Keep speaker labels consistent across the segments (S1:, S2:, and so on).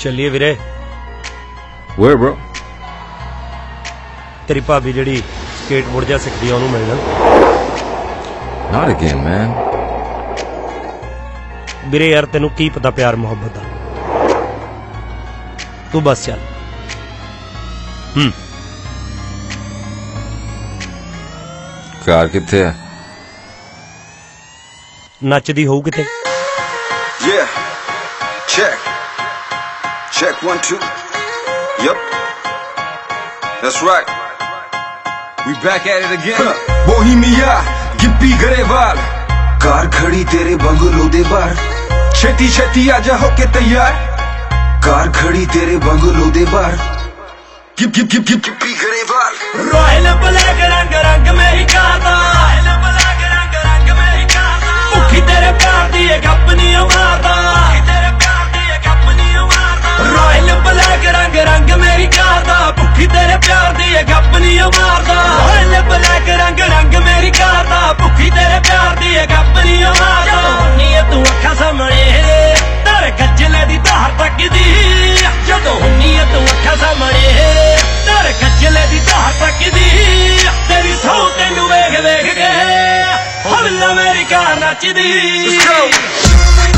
S1: ਚੱਲੀਏ ਵੀਰੇ
S2: Where, bro?
S1: ਤੇਰੀ ਭਾਬੀ ਜਿਹੜੀ ਸਕੇਟਬੋਰਡ ਜਾਂ ਸਿੱਖਦੀ ਆ ਉਹਨੂੰ ਮਿਲਣਾ
S2: Not again, man.
S1: ਵੀਰੇ ਯਾਰ ਤੈਨੂੰ ਕੀ ਪਤਾ ਪਿਆਰ ਮੁਹੱਬਤ ਦਾ ਤੂੰ ਬਸ ਚੱਲ ਹੂੰ
S2: ਕਾਰ ਕਿੱਥੇ ਹੈ
S1: ਨੱਚਦੀ ਹੋਊ ਕਿਤੇ
S3: Yeah. Check. Check one, two. Yep. That's right. We back at it again. Bohemia, Gippy Grewal ਕਾਰ ਖੜੀ ਤੇਰੇ ਬੰਗਲੋ ਦੇ ਬਾਹਰ ਛੇਤੀ ਛੇਤੀ ਆ ਜਾ ਹੋ ਕੇ ਤਿਆਰ ਕਾਰ ਖੜੀ ਤੇਰੇ ਬੰਗਲੋ ਦੇ ਬਾਹਰ ਗਿੱਪ ਗਿੱਪ ਗਿੱਪ ਗਿੱਪ ਗਿੱਪੀ ਗਰੇਵਾਲ
S4: ਰੋਇਲ ਬਲੈਕ ਰੰਗ ਰੰਗ ਮੇਰੀ ਕਾਦਾ ਰੋਇਲ ਬਲੈਕ 你要吗？
S3: Let's go.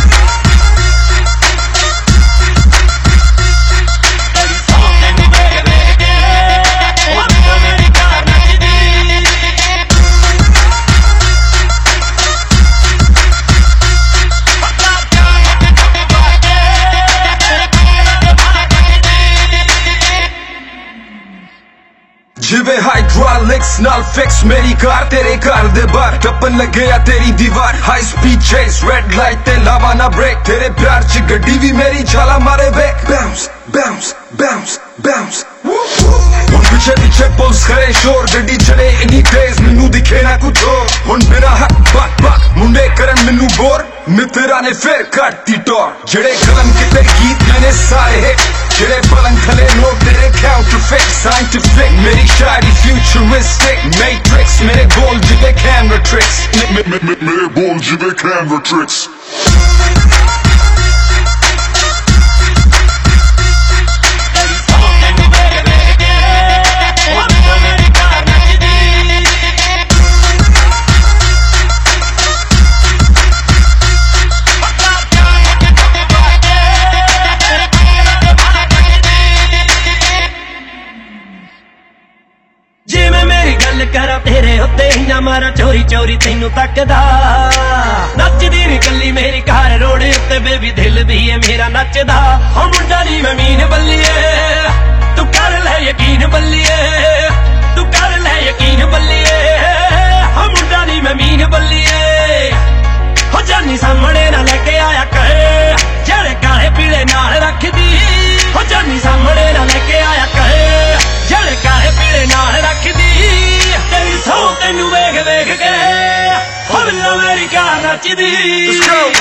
S3: ਜਿਵੇਂ ਹਾਈਡ੍ਰੋਲਿਕਸ ਨਾਲ ਫਿਕਸ ਮੇਰੀ ਕਾਰ ਤੇਰੇ ਘਰ ਦੇ ਬਾਹਰ ਟੱਪਣ ਲੱਗਿਆ ਤੇਰੀ ਦੀਵਾਰ high speed chase red light ਤੇ ਲਾਵਾ ਨਾ ਬ੍ਰੇਕ ਤੇਰੇ ਪਿਆਰ ਚ ਗੱਡੀ ਵੀ ਮੇਰੀ ਛਾਲਾ ਮਾਰੇ ਵੇ ਬਾਉਂਸ ਬਾਉਂਸ ਬਾਉਂਸ ਬਾਉਂਸ ਹੁਣ ਪਿੱਛੇ ਪਿੱਛੇ ਪੁਲਿਸ ਕਰੇ ਸ਼ੋਰ ਗੱਡੀ ਚਲੇ ਇੰਨੀ ਤੇਜ਼ ਮੈਨੂੰ ਦਿਖੇ ਨਾ ਕੁਝ ਹੋਰ ਹੁਣ ਬਿਨਾ ਹੱਕ ਬਕ ਬਕ ਮੁੰਡੇ ਕਰਨ ਮੈਨੂੰ ਬੋਰ ਮਿੱਤਰਾਂ ਨੇ ਫੇਰ ਕੱਟਤੀ ਟੋਰ ਜਿਹੜੇ ਕਲਮ ਕਿਤੇ ਗੀਤ ਮੈਨੇ ਸਾਰੇ ਹਿੱਟ ਜਿਹੜੇ ਪਲੰਗ ਥਲੇ ਲੋਕ ਤੇਰੇ to flick मेरी futuristic matrix. मेरे बोल जिवे camera tricks.
S5: मेरे बोल जिवे camera tricks.
S4: ਕਰਾਂ ਤੇਰੇ ਉੱਤੇ ਨਾ ਮਾਰਾ ਚੋਰੀ ਚੋਰੀ ਤੈਨੂੰ ਤੱਕਦਾ। ਨੱਚਦੀ ਨੀ ਕੱਲੀ ਮੇਰੀ ਕਾਰ ਰੋਡ ਉੱਤੇ ਬੇਬੀ, ਦਿਲ ਵੀ ਏ ਮੇਰਾ ਨੱਚਦਾ। ਹਾਂ ਮੁੰਡਾ ਨੀ ਮੈਂ ਮੀਨ ਬੱਲੀਏ, ਤੂੰ ਕਰ ਲੈ ਯਕੀਨ ਬੱਲੀਏ, ਤੂੰ ਕਰ ਲੈ ਯਕੀਨ ਬੱਲੀਏ। ਹਾਂ ਮੁੰਡਾ ਨੀ ਮੈਂ ਮੀਨ ਬੱਲੀਏ ਹੋ ਜਾਨੀ ਸਾਹਮਣੇ ਨਾ ਲੈ ਕੇ ਆਇਆ ਕਹੇ, ਜਿਹੜੇ ਕਾਲੇ ਪੀਲੇ ਨਾਲ ਰੱਖਦੀ। ਹੋ ਜਾਨੀ ਸਾਹਮਣੇ ਨਾ ਲੈ ਕੇ ਆਇਆ ਕਹੇ to be. Let's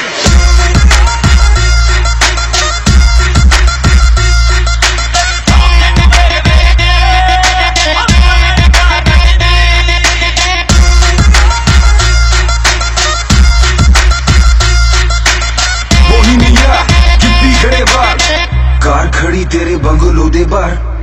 S4: खड़ी तेरे बंगलो
S3: दे बाहर